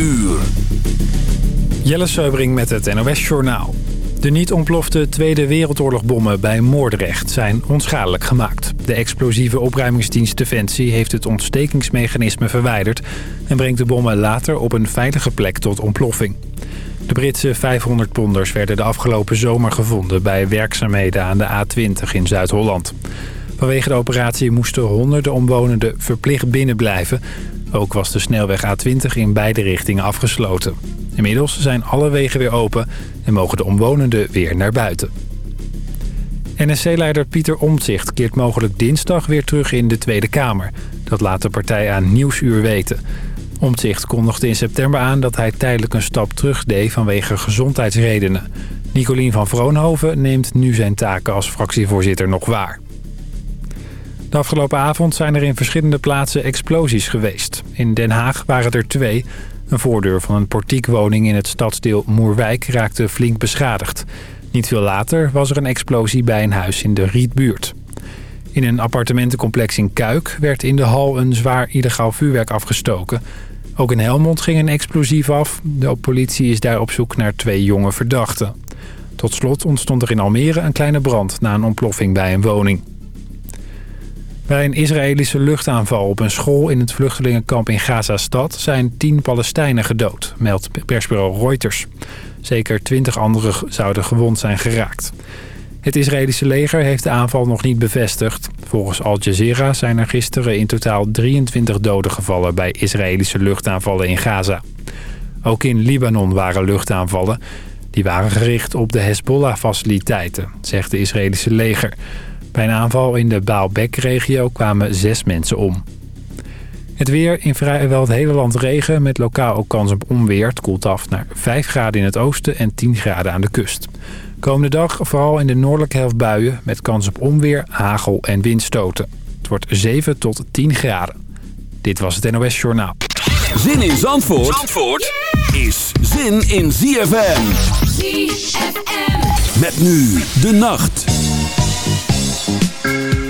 Uur. Jelle Seubring met het NOS Journaal. De niet ontplofte Tweede Wereldoorlog bommen bij Moordrecht zijn onschadelijk gemaakt. De explosieve opruimingsdienst Defensie heeft het ontstekingsmechanisme verwijderd... en brengt de bommen later op een veilige plek tot ontploffing. De Britse 500-ponders werden de afgelopen zomer gevonden... bij werkzaamheden aan de A20 in Zuid-Holland. Vanwege de operatie moesten honderden omwonenden verplicht binnenblijven. Ook was de snelweg A20 in beide richtingen afgesloten. Inmiddels zijn alle wegen weer open en mogen de omwonenden weer naar buiten. NSC-leider Pieter Omtzigt keert mogelijk dinsdag weer terug in de Tweede Kamer. Dat laat de partij aan Nieuwsuur weten. Omtzigt kondigde in september aan dat hij tijdelijk een stap terug deed vanwege gezondheidsredenen. Nicolien van Vroonhoven neemt nu zijn taken als fractievoorzitter nog waar. De afgelopen avond zijn er in verschillende plaatsen explosies geweest. In Den Haag waren er twee. Een voordeur van een portiekwoning in het stadsdeel Moerwijk raakte flink beschadigd. Niet veel later was er een explosie bij een huis in de Rietbuurt. In een appartementencomplex in Kuik werd in de hal een zwaar illegaal vuurwerk afgestoken. Ook in Helmond ging een explosief af. De politie is daar op zoek naar twee jonge verdachten. Tot slot ontstond er in Almere een kleine brand na een ontploffing bij een woning. Bij een Israëlische luchtaanval op een school in het vluchtelingenkamp in Gaza-stad... zijn tien Palestijnen gedood, meldt persbureau Reuters. Zeker twintig anderen zouden gewond zijn geraakt. Het Israëlische leger heeft de aanval nog niet bevestigd. Volgens Al Jazeera zijn er gisteren in totaal 23 doden gevallen... bij Israëlische luchtaanvallen in Gaza. Ook in Libanon waren luchtaanvallen. Die waren gericht op de Hezbollah-faciliteiten, zegt de Israëlische leger... Bij een aanval in de Baalbek-regio kwamen zes mensen om. Het weer in vrijwel het hele land regen met lokaal ook kans op onweer. Het koelt af naar 5 graden in het oosten en 10 graden aan de kust. Komende dag vooral in de noordelijke helft buien met kans op onweer, hagel en windstoten. Het wordt 7 tot 10 graden. Dit was het NOS Journaal. Zin in Zandvoort, Zandvoort is zin in ZFM. ZFM. Met nu de nacht. Thank you.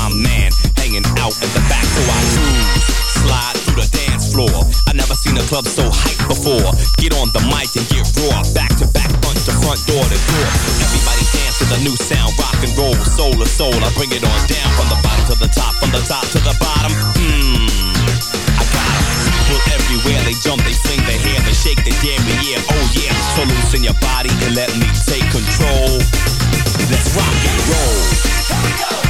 my man hanging out at the back, so I choose. Slide through the dance floor. I never seen a club so hyped before. Get on the mic and get raw. Back to back, punch the front door to door. Everybody dance to the new sound, rock and roll, soul to soul. I bring it on down from the bottom to the top, from the top to the bottom. Mmm. I got em. People everywhere, they jump, they swing they hair, they shake, they damn me, yeah, oh yeah. So loosen your body and let me take control. Let's rock and roll. Here we go.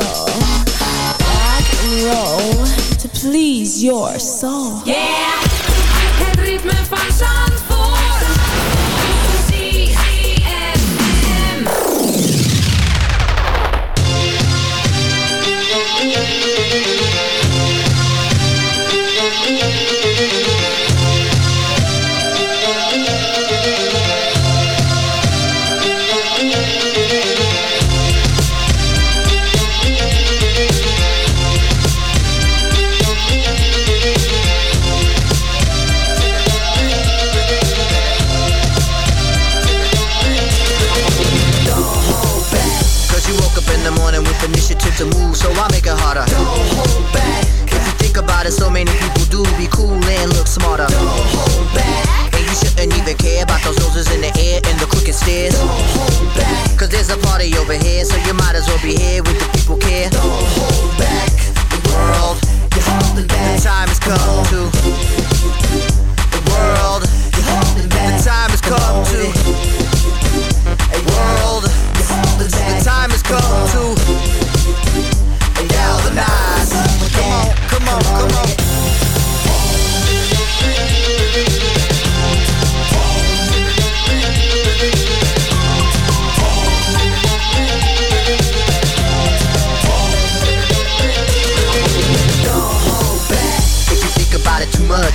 soul. Rock and roll to please your soul. Yeah, het ritme upstairs. Don't hold back. Cause there's a party over here, so you might as well be here with the people care. Don't hold back. The world, you're holding back. The time has come, come to. The world, you're holding back. The time has come, come to. A world, you're holding back. The time has come, come to. Galvanize. Come on, come on, come on.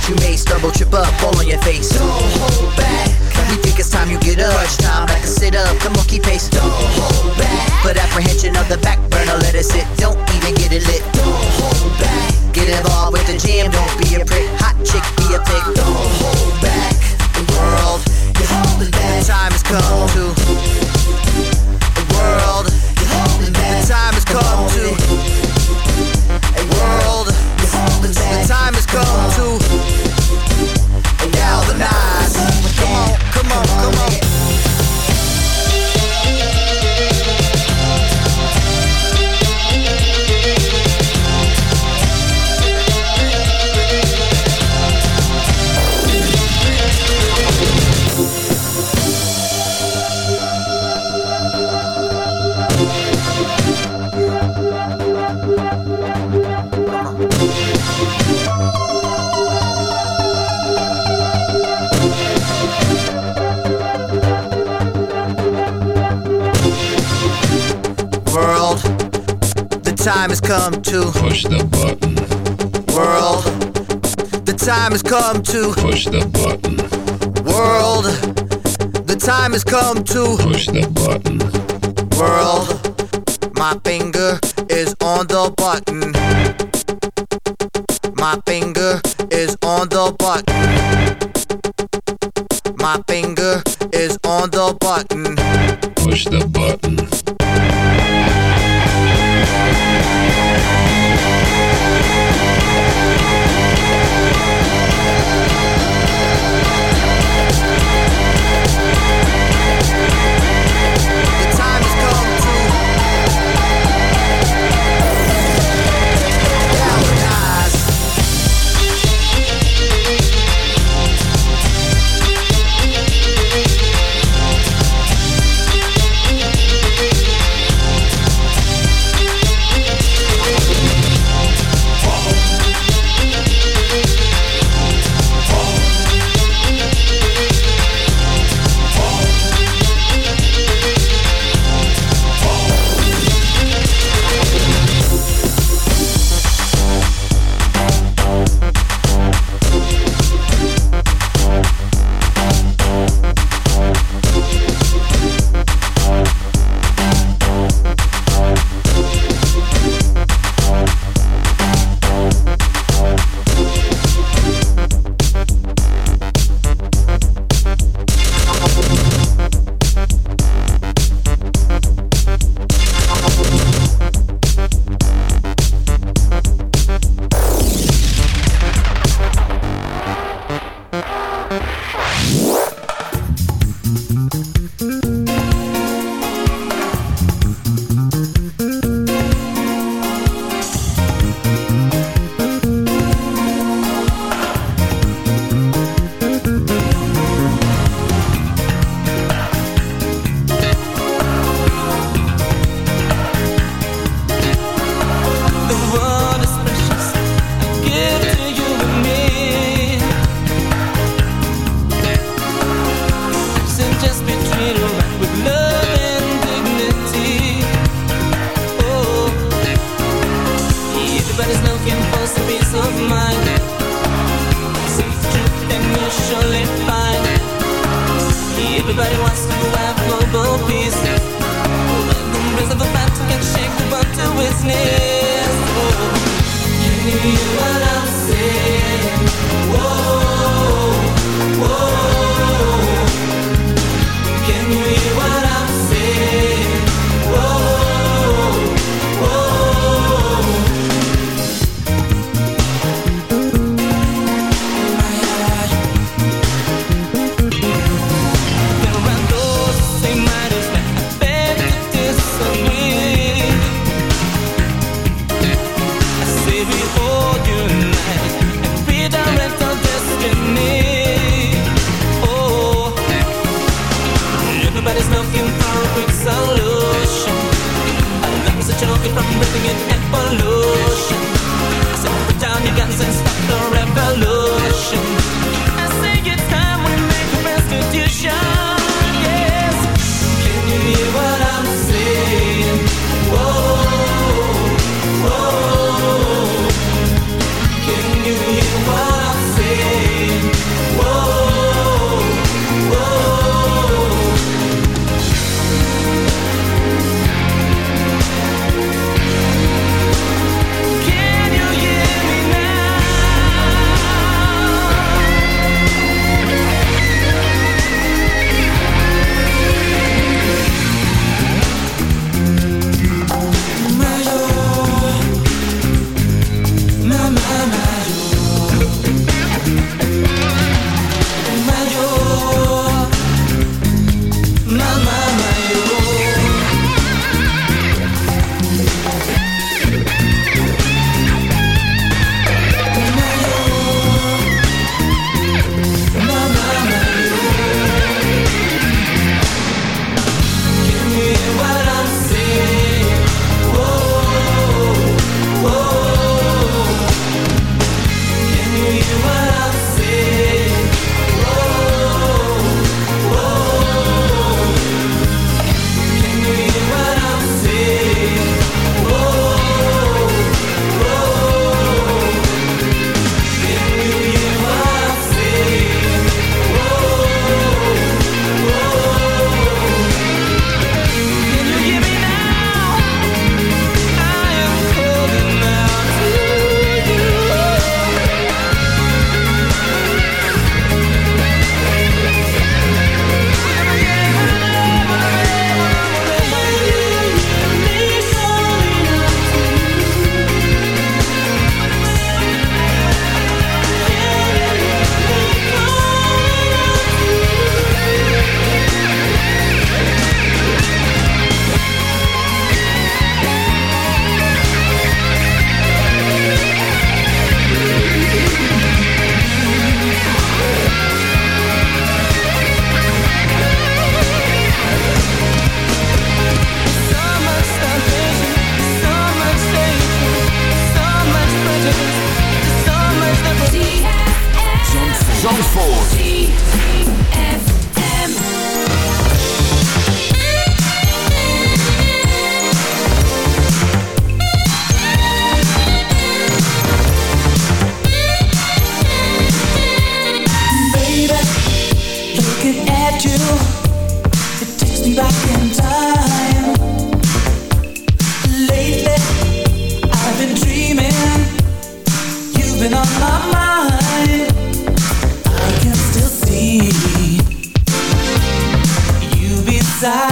you may stumble, trip up, fall on your face. Don't hold back. We think it's time you get up. Rush time, back and sit up. Come on, keep pace. Don't hold back. Put apprehension on the back burner, let it sit. Don't even get it lit. Don't hold back. Get involved with the jam, don't be a prick. Hot chick, be a pig. Don't hold back. come to. Push the button. inside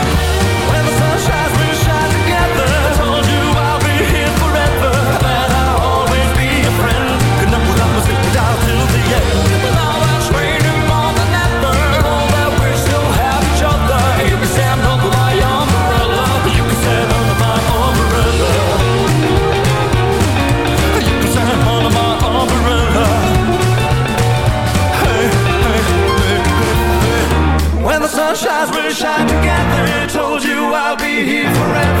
wish I could Told you I'll be here forever.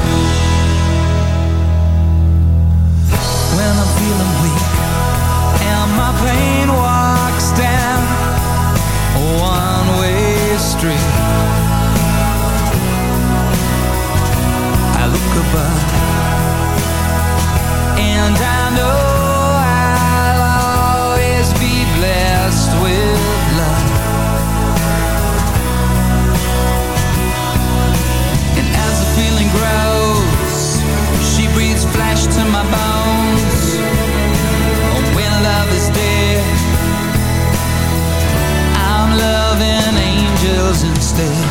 it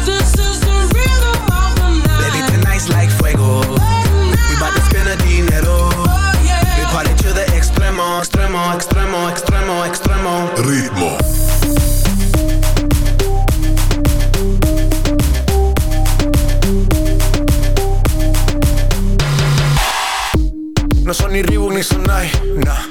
ritmo. No son ni Reebok ni Sonai, nah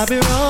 I'll be wrong.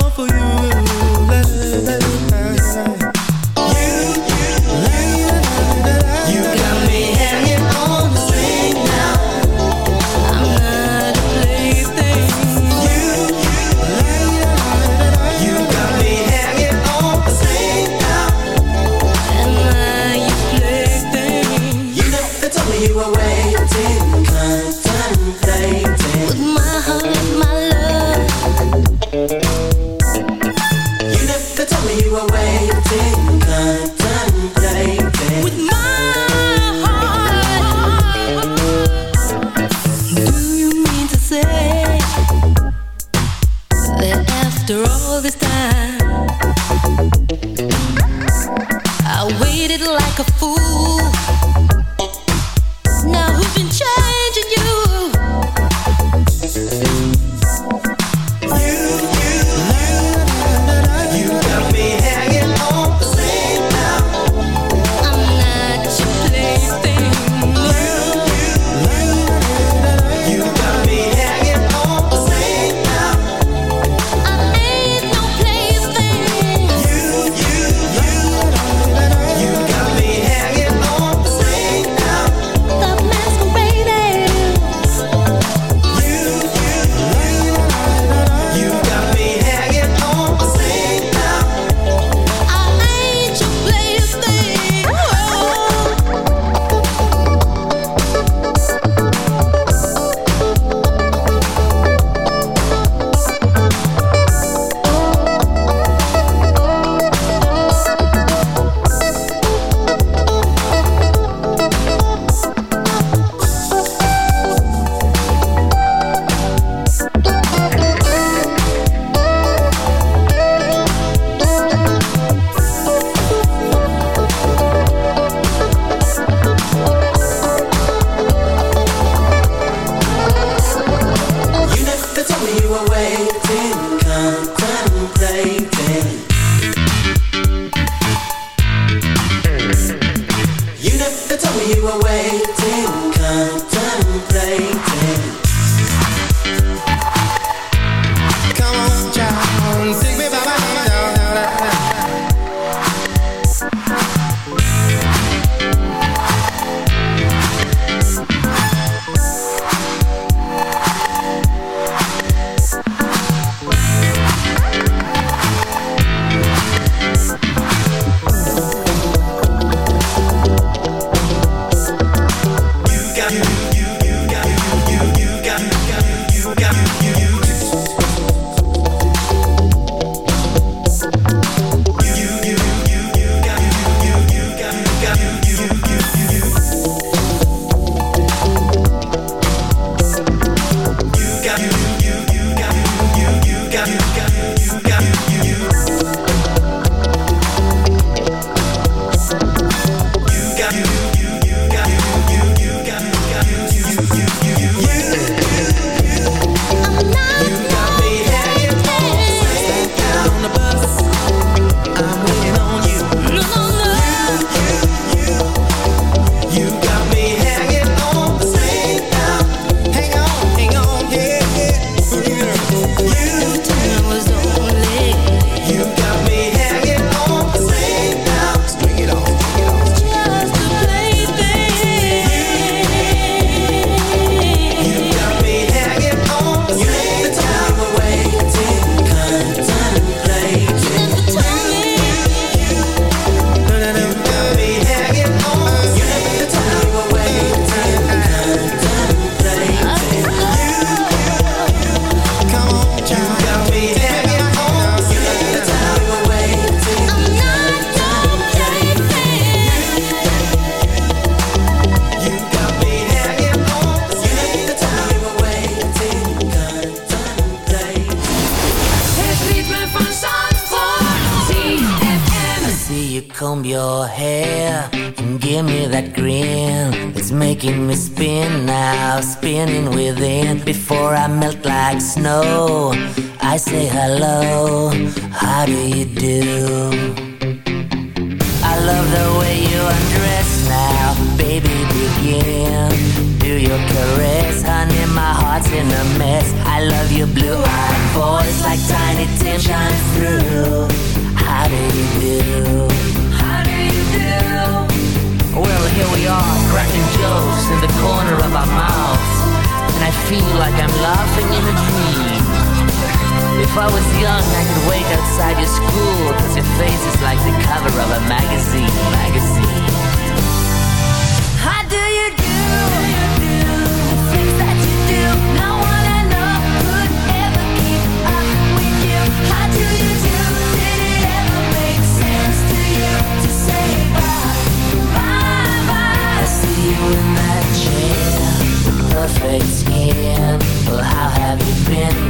perfect skin. Well, how have you been?